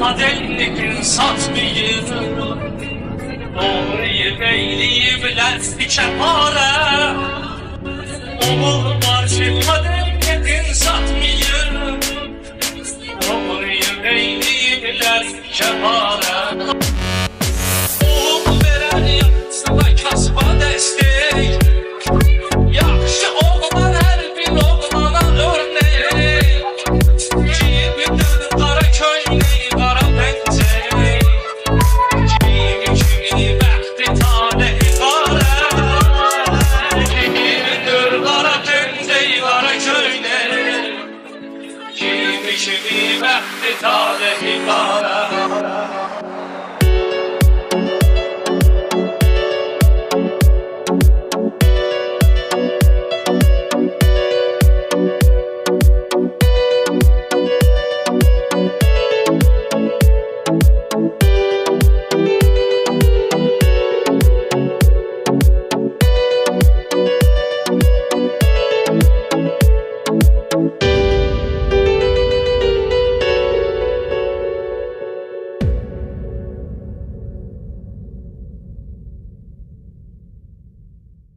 kadehli gün satmayın Doğruyu beyliği bilen bir çepare Olur var ki kadehli gün satmayın Doğruyu beyliği bilen çepare عاشقی وقت تازه